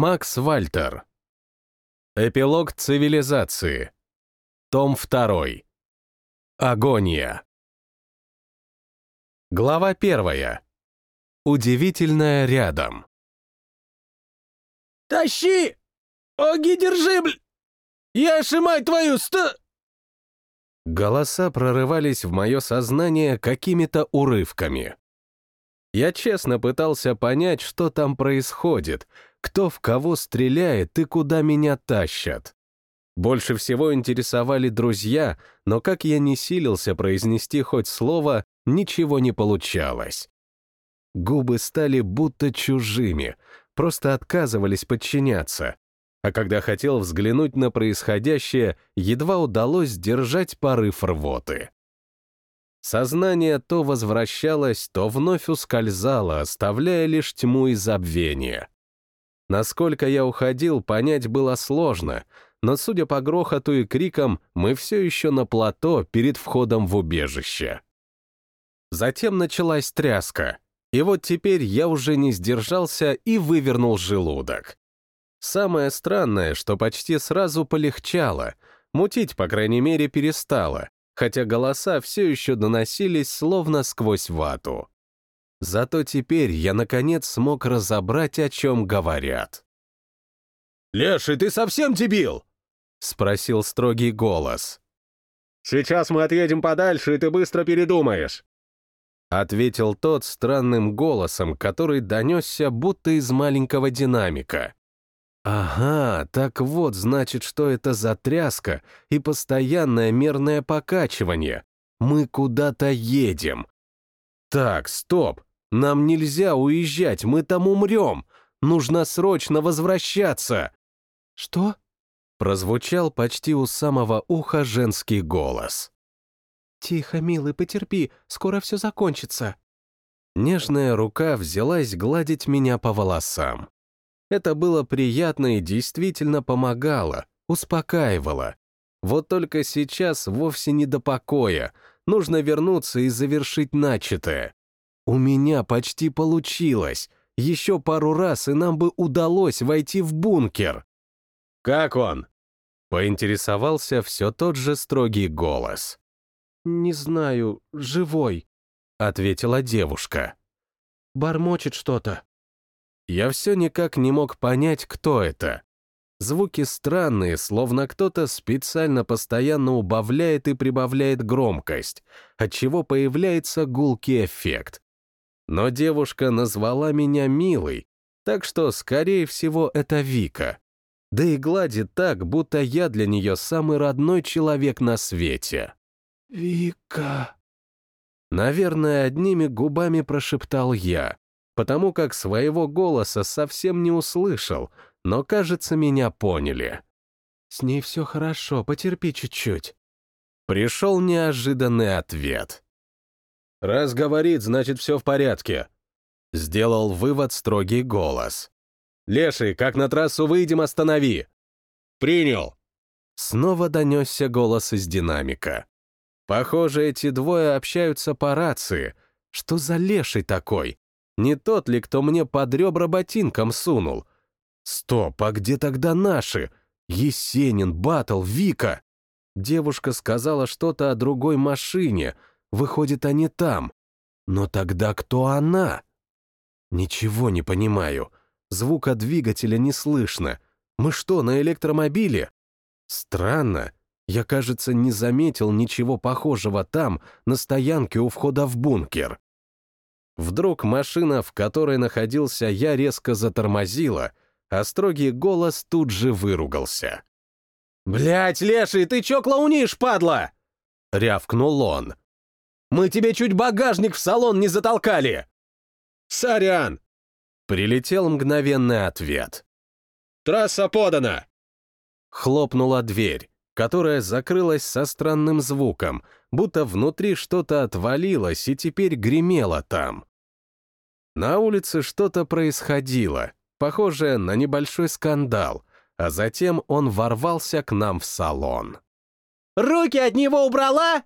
Макс Вальтер. Эпилог цивилизации. Том 2. Агония. Глава 1. Удивительное рядом. «Тащи! Оги, держи, бл... Я шимай твою ст...» Голоса прорывались в мое сознание какими-то урывками. Я честно пытался понять, что там происходит, кто в кого стреляет и куда меня тащат. Больше всего интересовали друзья, но как я не силился произнести хоть слово, ничего не получалось. Губы стали будто чужими, просто отказывались подчиняться. А когда хотел взглянуть на происходящее, едва удалось сдержать порыв рвоты. Сознание то возвращалось, то вновь ускользало, оставляя лишь тьму и забвение. Насколько я уходил, понять было сложно, но, судя по грохоту и крикам, мы все еще на плато перед входом в убежище. Затем началась тряска, и вот теперь я уже не сдержался и вывернул желудок. Самое странное, что почти сразу полегчало, мутить, по крайней мере, перестало, хотя голоса все еще доносились словно сквозь вату. Зато теперь я, наконец, смог разобрать, о чем говорят. «Леший, ты совсем дебил?» — спросил строгий голос. «Сейчас мы отъедем подальше, и ты быстро передумаешь», — ответил тот странным голосом, который донесся будто из маленького динамика. Ага, так вот, значит, что это за тряска и постоянное мерное покачивание. Мы куда-то едем. Так, стоп, нам нельзя уезжать, мы там умрем. Нужно срочно возвращаться. Что? Прозвучал почти у самого уха женский голос. «Тихо, милый, потерпи, скоро все закончится». Нежная рука взялась гладить меня по волосам. Это было приятно и действительно помогало, успокаивало. Вот только сейчас вовсе не до покоя, нужно вернуться и завершить начатое. У меня почти получилось. Еще пару раз, и нам бы удалось войти в бункер. «Как он?» — поинтересовался все тот же строгий голос. «Не знаю, живой», — ответила девушка. «Бормочет что-то». Я все никак не мог понять, кто это. Звуки странные, словно кто-то специально постоянно убавляет и прибавляет громкость, отчего появляется гулкий эффект. Но девушка назвала меня милой, так что, скорее всего, это Вика да и гладит так, будто я для нее самый родной человек на свете. «Вика...» Наверное, одними губами прошептал я, потому как своего голоса совсем не услышал, но, кажется, меня поняли. «С ней все хорошо, потерпи чуть-чуть». Пришел неожиданный ответ. «Раз говорит, значит, все в порядке», — сделал вывод строгий голос. «Леший, как на трассу выйдем, останови!» «Принял!» Снова донесся голос из динамика. Похоже, эти двое общаются по рации. Что за леший такой? Не тот ли, кто мне под ребра ботинком сунул? Стоп, а где тогда наши? Есенин, Батл, Вика. Девушка сказала что-то о другой машине. Выходит, они там. Но тогда кто она? Ничего не понимаю. Звука двигателя не слышно. Мы что, на электромобиле? Странно. Я, кажется, не заметил ничего похожего там, на стоянке у входа в бункер. Вдруг машина, в которой находился я, резко затормозила, а строгий голос тут же выругался. «Блядь, леший, ты чё клоунишь, падла?» — рявкнул он. «Мы тебе чуть багажник в салон не затолкали!» «Сорян!» Прилетел мгновенный ответ. «Трасса подана!» Хлопнула дверь, которая закрылась со странным звуком, будто внутри что-то отвалилось и теперь гремело там. На улице что-то происходило, похожее на небольшой скандал, а затем он ворвался к нам в салон. «Руки от него убрала?»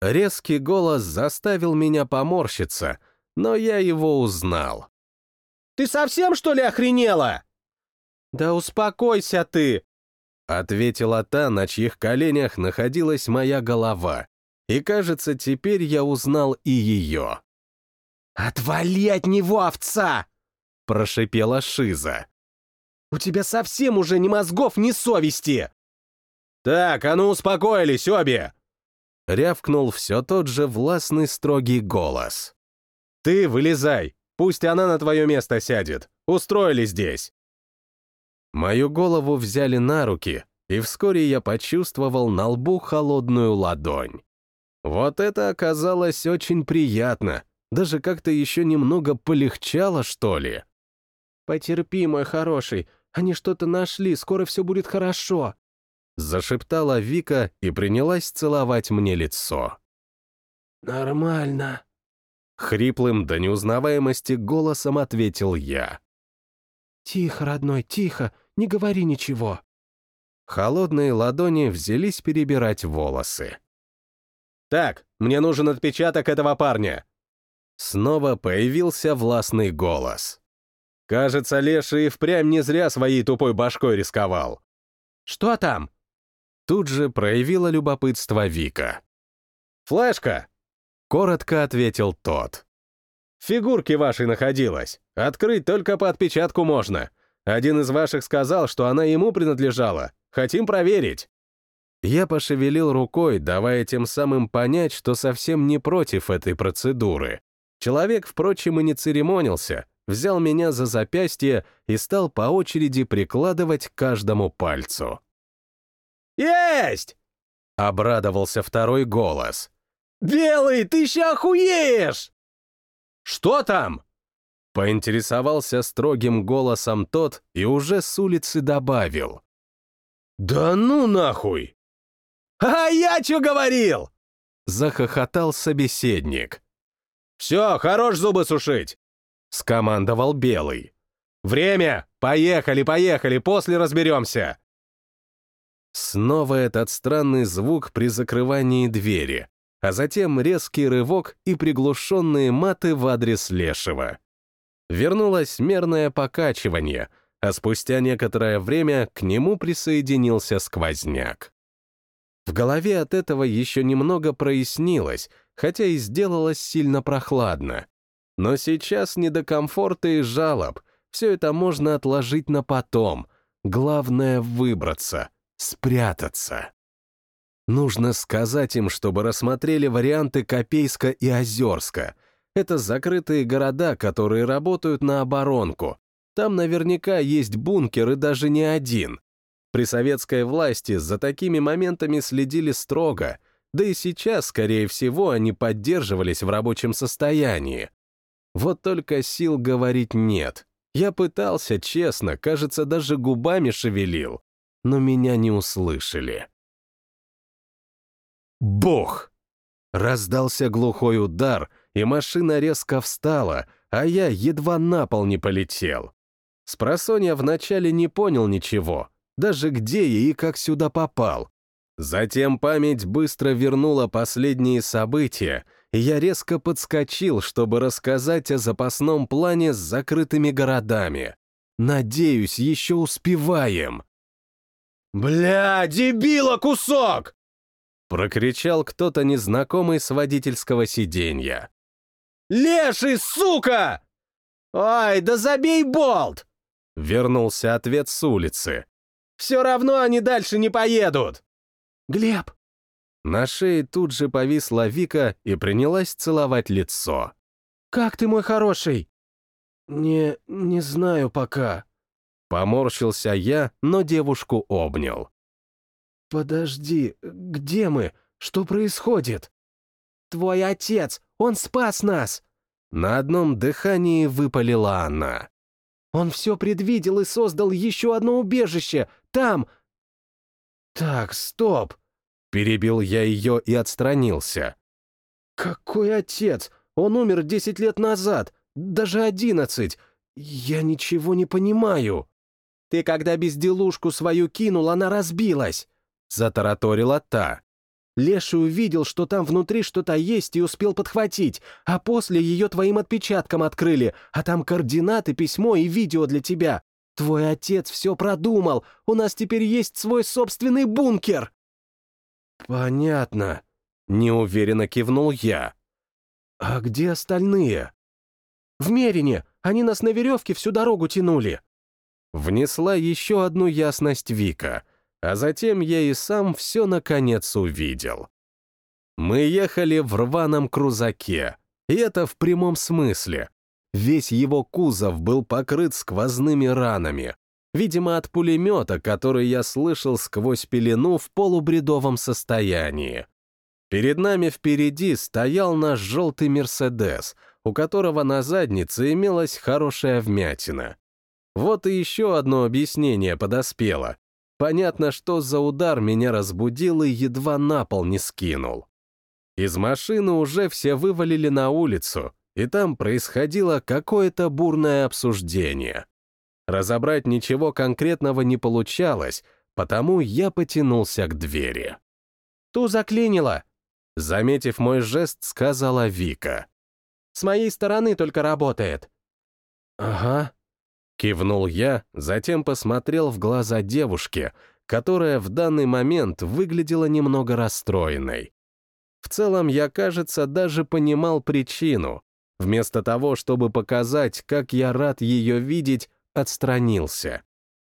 Резкий голос заставил меня поморщиться, но я его узнал. Ты совсем, что ли, охренела?» «Да успокойся ты!» Ответила та, на чьих коленях находилась моя голова. И, кажется, теперь я узнал и ее. «Отвали от него, овца!» — прошипела Шиза. «У тебя совсем уже ни мозгов, ни совести!» «Так, а ну успокоились обе!» Рявкнул все тот же властный строгий голос. «Ты вылезай, пусть она на твое место сядет. Устроили здесь!» Мою голову взяли на руки, и вскоре я почувствовал на лбу холодную ладонь. Вот это оказалось очень приятно, даже как-то еще немного полегчало, что ли. «Потерпи, мой хороший, они что-то нашли, скоро все будет хорошо», зашептала Вика и принялась целовать мне лицо. «Нормально», — хриплым до неузнаваемости голосом ответил я. «Тихо, родной, тихо, не говори ничего». Холодные ладони взялись перебирать волосы. «Так, мне нужен отпечаток этого парня». Снова появился властный голос. «Кажется, Леша и впрямь не зря своей тупой башкой рисковал». «Что там?» Тут же проявила любопытство Вика. «Флешка!» — коротко ответил тот. «В фигурке вашей находилась. Открыть только по отпечатку можно. Один из ваших сказал, что она ему принадлежала. Хотим проверить». Я пошевелил рукой, давая тем самым понять, что совсем не против этой процедуры. Человек, впрочем, и не церемонился, взял меня за запястье и стал по очереди прикладывать к каждому пальцу. «Есть!» — обрадовался второй голос. «Белый, ты ща охуеешь!» «Что там?» Поинтересовался строгим голосом тот и уже с улицы добавил. «Да ну нахуй!» «А я чё говорил?» Захохотал собеседник. «Все, хорош зубы сушить!» Скомандовал Белый. «Время! Поехали, поехали, после разберемся!» Снова этот странный звук при закрывании двери, а затем резкий рывок и приглушенные маты в адрес Лешего. Вернулось мерное покачивание, а спустя некоторое время к нему присоединился сквозняк. В голове от этого еще немного прояснилось, хотя и сделалось сильно прохладно. Но сейчас не до комфорта и жалоб, все это можно отложить на потом. Главное — выбраться, спрятаться. Нужно сказать им, чтобы рассмотрели варианты Копейска и Озерска. Это закрытые города, которые работают на оборонку. Там наверняка есть бункер и даже не один. При советской власти за такими моментами следили строго, да и сейчас, скорее всего, они поддерживались в рабочем состоянии. Вот только сил говорить нет. Я пытался, честно, кажется, даже губами шевелил, но меня не услышали. Бог! Раздался глухой удар, и машина резко встала, а я едва на пол не полетел. Спросонья вначале не понял ничего, даже где я и как сюда попал. Затем память быстро вернула последние события, и я резко подскочил, чтобы рассказать о запасном плане с закрытыми городами. Надеюсь, еще успеваем. «Бля, дебила кусок!» Прокричал кто-то незнакомый с водительского сиденья. «Леший, сука!» «Ой, да забей болт!» Вернулся ответ с улицы. Все равно они дальше не поедут!» «Глеб!» На шее тут же повисла Вика и принялась целовать лицо. «Как ты, мой хороший?» «Не... не знаю пока». Поморщился я, но девушку обнял. «Подожди, где мы? Что происходит?» «Твой отец! Он спас нас!» На одном дыхании выпалила она. «Он все предвидел и создал еще одно убежище! Там...» «Так, стоп!» Перебил я ее и отстранился. «Какой отец? Он умер десять лет назад, даже одиннадцать. Я ничего не понимаю». «Ты когда безделушку свою кинул, она разбилась», — затараторила та. Леша увидел, что там внутри что-то есть и успел подхватить, а после ее твоим отпечатком открыли, а там координаты, письмо и видео для тебя. Твой отец все продумал, у нас теперь есть свой собственный бункер!» «Понятно», — неуверенно кивнул я. «А где остальные?» «В Мерине, они нас на веревке всю дорогу тянули». Внесла еще одну ясность Вика, а затем я и сам все наконец увидел. Мы ехали в рваном крузаке, и это в прямом смысле. Весь его кузов был покрыт сквозными ранами, видимо, от пулемета, который я слышал сквозь пелену в полубредовом состоянии. Перед нами впереди стоял наш желтый «Мерседес», у которого на заднице имелась хорошая вмятина. Вот и еще одно объяснение подоспело. Понятно, что за удар меня разбудил и едва на пол не скинул. Из машины уже все вывалили на улицу, и там происходило какое-то бурное обсуждение. Разобрать ничего конкретного не получалось, потому я потянулся к двери. «Ту заклинило!» Заметив мой жест, сказала Вика. «С моей стороны только работает». «Ага», — кивнул я, затем посмотрел в глаза девушки, которая в данный момент выглядела немного расстроенной. В целом, я, кажется, даже понимал причину. Вместо того, чтобы показать, как я рад ее видеть, отстранился.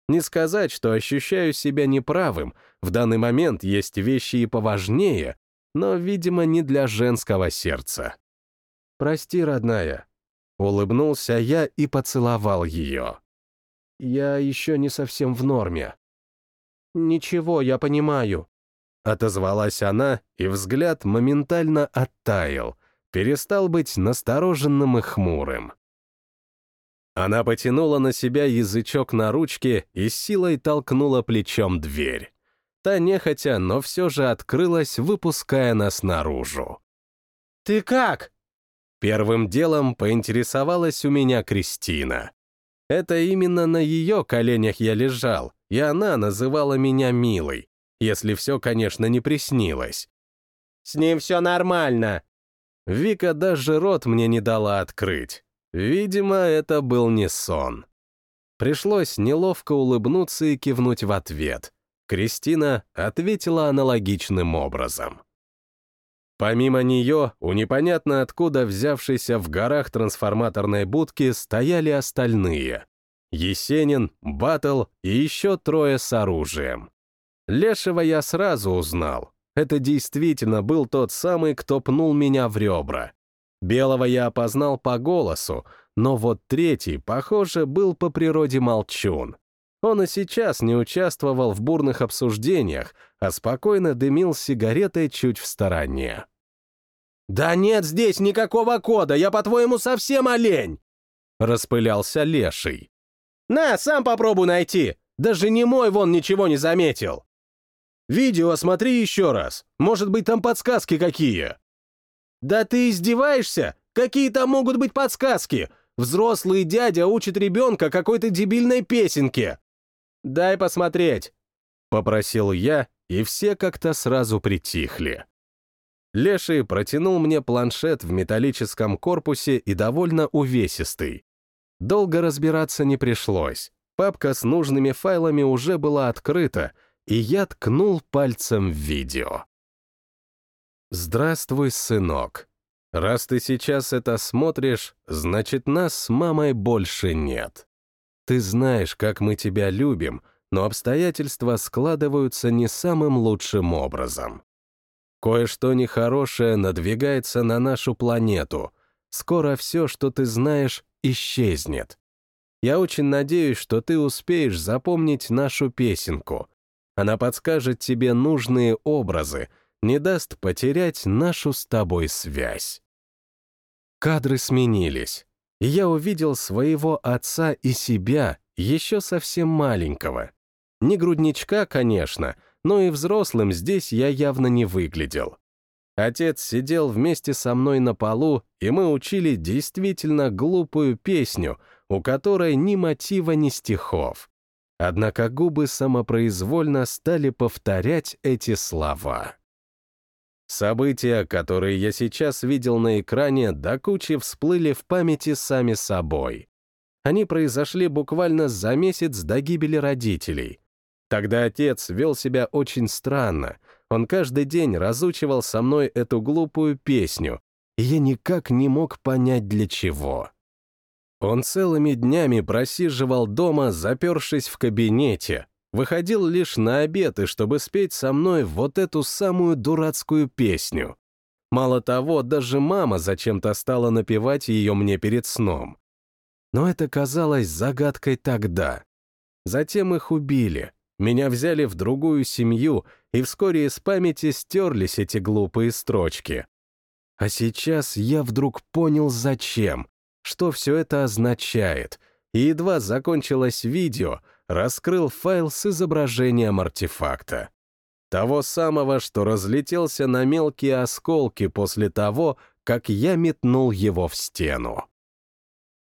Не сказать, что ощущаю себя неправым, в данный момент есть вещи и поважнее, но, видимо, не для женского сердца. «Прости, родная», — улыбнулся я и поцеловал ее. «Я еще не совсем в норме». «Ничего, я понимаю», Отозвалась она, и взгляд моментально оттаял, перестал быть настороженным и хмурым. Она потянула на себя язычок на ручке и силой толкнула плечом дверь. Та нехотя, но все же открылась, выпуская нас наружу. «Ты как?» Первым делом поинтересовалась у меня Кристина. Это именно на ее коленях я лежал, и она называла меня милой, если все, конечно, не приснилось. «С ним все нормально!» Вика даже рот мне не дала открыть. Видимо, это был не сон. Пришлось неловко улыбнуться и кивнуть в ответ. Кристина ответила аналогичным образом. Помимо нее, у непонятно откуда взявшейся в горах трансформаторной будки стояли остальные. Есенин, Батл и еще трое с оружием. Лешего я сразу узнал. Это действительно был тот самый, кто пнул меня в ребра. Белого я опознал по голосу, но вот третий, похоже, был по природе молчун. Он и сейчас не участвовал в бурных обсуждениях, а спокойно дымил сигаретой чуть в стороне. «Да нет здесь никакого кода, я, по-твоему, совсем олень!» Распылялся леший. «На, сам попробуй найти! Даже не мой вон ничего не заметил!» Видео смотри еще раз. Может быть, там подсказки какие. Да ты издеваешься? Какие там могут быть подсказки? Взрослый дядя учит ребенка какой-то дебильной песенке. Дай посмотреть. Попросил я, и все как-то сразу притихли. Леший протянул мне планшет в металлическом корпусе и довольно увесистый. Долго разбираться не пришлось. Папка с нужными файлами уже была открыта, и я ткнул пальцем в видео. «Здравствуй, сынок. Раз ты сейчас это смотришь, значит, нас с мамой больше нет. Ты знаешь, как мы тебя любим, но обстоятельства складываются не самым лучшим образом. Кое-что нехорошее надвигается на нашу планету. Скоро все, что ты знаешь, исчезнет. Я очень надеюсь, что ты успеешь запомнить нашу песенку, она подскажет тебе нужные образы, не даст потерять нашу с тобой связь. Кадры сменились, и я увидел своего отца и себя, еще совсем маленького. Не грудничка, конечно, но и взрослым здесь я явно не выглядел. Отец сидел вместе со мной на полу, и мы учили действительно глупую песню, у которой ни мотива, ни стихов. Однако губы самопроизвольно стали повторять эти слова. События, которые я сейчас видел на экране, до кучи всплыли в памяти сами собой. Они произошли буквально за месяц до гибели родителей. Тогда отец вел себя очень странно. Он каждый день разучивал со мной эту глупую песню, и я никак не мог понять, для чего. Он целыми днями просиживал дома, запершись в кабинете, выходил лишь на обед, и чтобы спеть со мной вот эту самую дурацкую песню. Мало того, даже мама зачем-то стала напевать ее мне перед сном. Но это казалось загадкой тогда. Затем их убили. Меня взяли в другую семью, и вскоре из памяти стерлись эти глупые строчки. А сейчас я вдруг понял, зачем, что все это означает, и едва закончилось видео, раскрыл файл с изображением артефакта. Того самого, что разлетелся на мелкие осколки после того, как я метнул его в стену.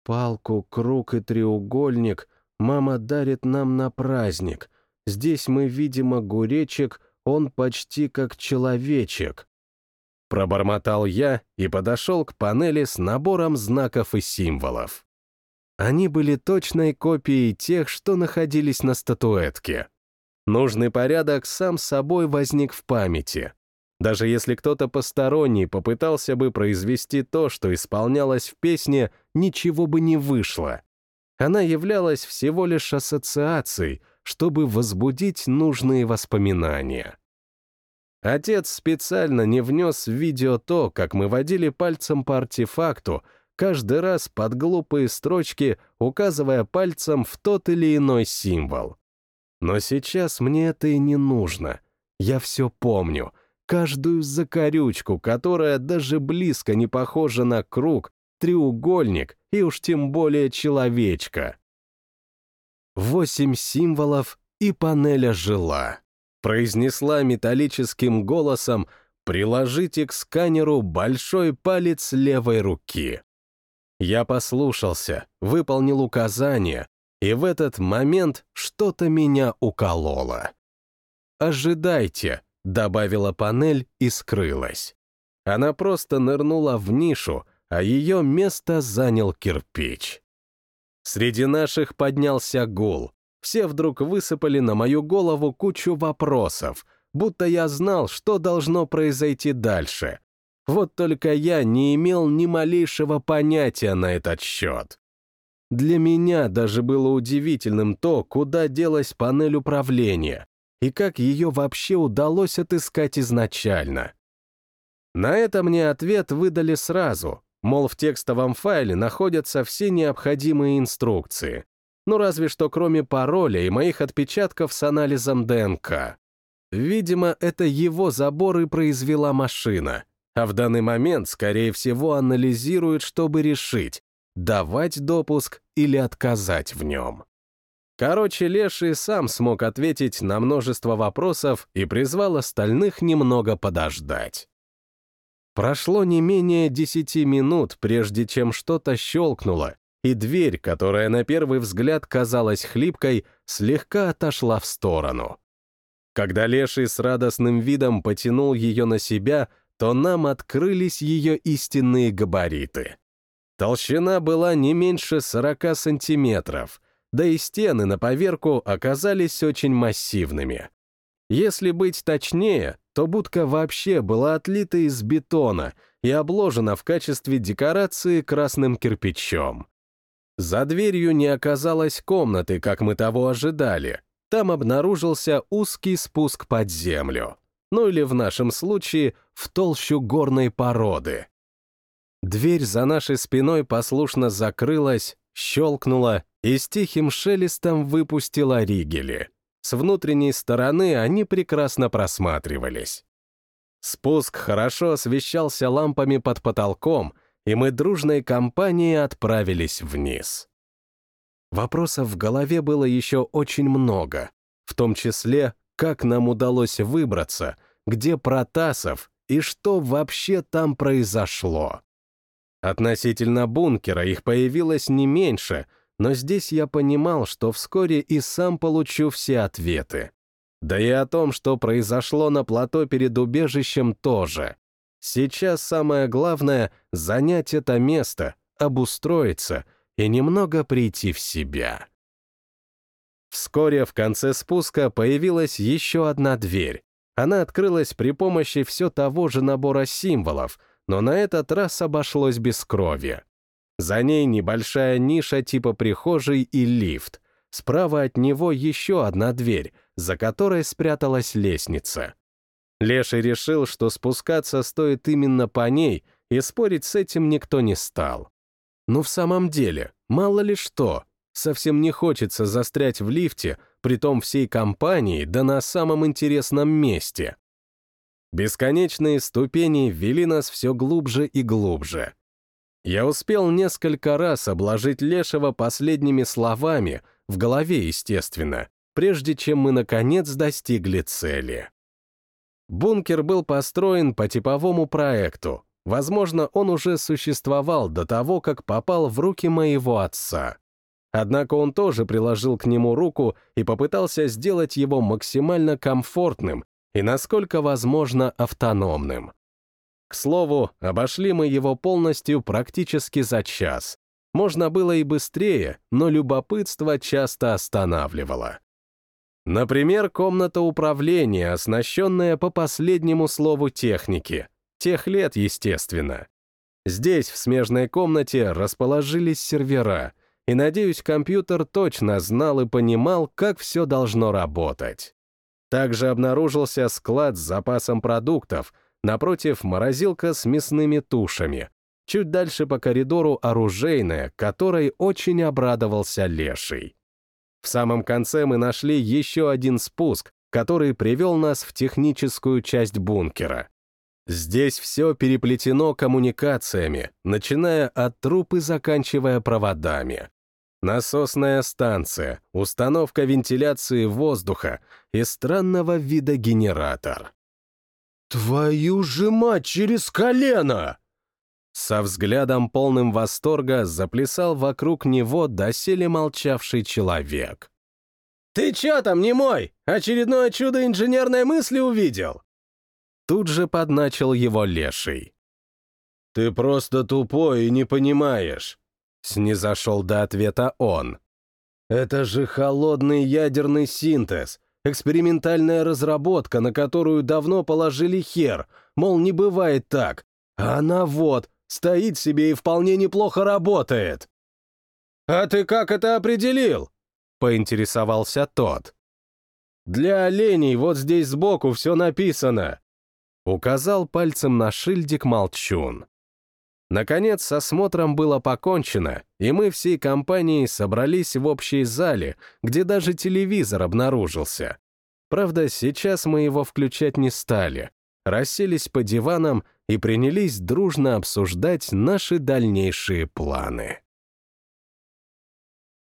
Палку, круг и треугольник мама дарит нам на праздник. Здесь мы видим огуречек, он почти как человечек. Пробормотал я и подошел к панели с набором знаков и символов. Они были точной копией тех, что находились на статуэтке. Нужный порядок сам собой возник в памяти. Даже если кто-то посторонний попытался бы произвести то, что исполнялось в песне, ничего бы не вышло. Она являлась всего лишь ассоциацией, чтобы возбудить нужные воспоминания. Отец специально не внес в видео то, как мы водили пальцем по артефакту, каждый раз под глупые строчки, указывая пальцем в тот или иной символ. Но сейчас мне это и не нужно. Я все помню, каждую закорючку, которая даже близко не похожа на круг, треугольник и уж тем более человечка. Восемь символов, и панель ожила. Произнесла металлическим голосом «Приложите к сканеру большой палец левой руки». Я послушался, выполнил указание, и в этот момент что-то меня укололо. «Ожидайте», — добавила панель и скрылась. Она просто нырнула в нишу, а ее место занял кирпич. Среди наших поднялся гул. Все вдруг высыпали на мою голову кучу вопросов, будто я знал, что должно произойти дальше. Вот только я не имел ни малейшего понятия на этот счет. Для меня даже было удивительным то, куда делась панель управления и как ее вообще удалось отыскать изначально. На это мне ответ выдали сразу, мол, в текстовом файле находятся все необходимые инструкции. Ну разве что кроме пароля и моих отпечатков с анализом ДНК. Видимо, это его забор и произвела машина, а в данный момент, скорее всего, анализирует, чтобы решить, давать допуск или отказать в нем. Короче, Леший сам смог ответить на множество вопросов и призвал остальных немного подождать. Прошло не менее десяти минут, прежде чем что-то щелкнуло, и дверь, которая на первый взгляд казалась хлипкой, слегка отошла в сторону. Когда Леший с радостным видом потянул ее на себя, то нам открылись ее истинные габариты. Толщина была не меньше 40 сантиметров, да и стены на поверку оказались очень массивными. Если быть точнее, то будка вообще была отлита из бетона и обложена в качестве декорации красным кирпичом. За дверью не оказалось комнаты, как мы того ожидали. Там обнаружился узкий спуск под землю. Ну или в нашем случае в толщу горной породы. Дверь за нашей спиной послушно закрылась, щелкнула и с тихим шелестом выпустила ригели. С внутренней стороны они прекрасно просматривались. Спуск хорошо освещался лампами под потолком, и мы дружной компанией отправились вниз. Вопросов в голове было еще очень много, в том числе, как нам удалось выбраться, где Протасов и что вообще там произошло. Относительно бункера их появилось не меньше, но здесь я понимал, что вскоре и сам получу все ответы. Да и о том, что произошло на плато перед убежищем тоже. Сейчас самое главное — занять это место, обустроиться и немного прийти в себя. Вскоре в конце спуска появилась еще одна дверь. Она открылась при помощи все того же набора символов, но на этот раз обошлось без крови. За ней небольшая ниша типа прихожей и лифт. Справа от него еще одна дверь, за которой спряталась лестница. Леший решил, что спускаться стоит именно по ней, и спорить с этим никто не стал. Ну в самом деле, мало ли что, совсем не хочется застрять в лифте, притом всей компании, да на самом интересном месте. Бесконечные ступени вели нас все глубже и глубже. Я успел несколько раз обложить Лешего последними словами, в голове, естественно, прежде чем мы, наконец, достигли цели. Бункер был построен по типовому проекту. Возможно, он уже существовал до того, как попал в руки моего отца. Однако он тоже приложил к нему руку и попытался сделать его максимально комфортным и, насколько возможно, автономным. К слову, обошли мы его полностью практически за час. Можно было и быстрее, но любопытство часто останавливало. Например, комната управления, оснащенная по последнему слову техники. Тех лет, естественно. Здесь, в смежной комнате, расположились сервера, и, надеюсь, компьютер точно знал и понимал, как все должно работать. Также обнаружился склад с запасом продуктов, напротив морозилка с мясными тушами, чуть дальше по коридору оружейная, которой очень обрадовался Леший. В самом конце мы нашли еще один спуск, который привел нас в техническую часть бункера. Здесь все переплетено коммуникациями, начиная от труб и заканчивая проводами. Насосная станция, установка вентиляции воздуха и странного вида генератор. «Твою же мать, через колено!» Со взглядом полным восторга заплясал вокруг него доселе молчавший человек. «Ты чё там, не мой? Очередное чудо инженерной мысли увидел?» Тут же подначил его леший. «Ты просто тупой и не понимаешь», — снизошел до ответа он. «Это же холодный ядерный синтез, экспериментальная разработка, на которую давно положили хер, мол, не бывает так. Она вот, Стоит себе и вполне неплохо работает. «А ты как это определил?» — поинтересовался тот. «Для оленей вот здесь сбоку все написано», — указал пальцем на шильдик молчун. Наконец, с осмотром было покончено, и мы всей компанией собрались в общей зале, где даже телевизор обнаружился. Правда, сейчас мы его включать не стали. Расселись по диванам и принялись дружно обсуждать наши дальнейшие планы.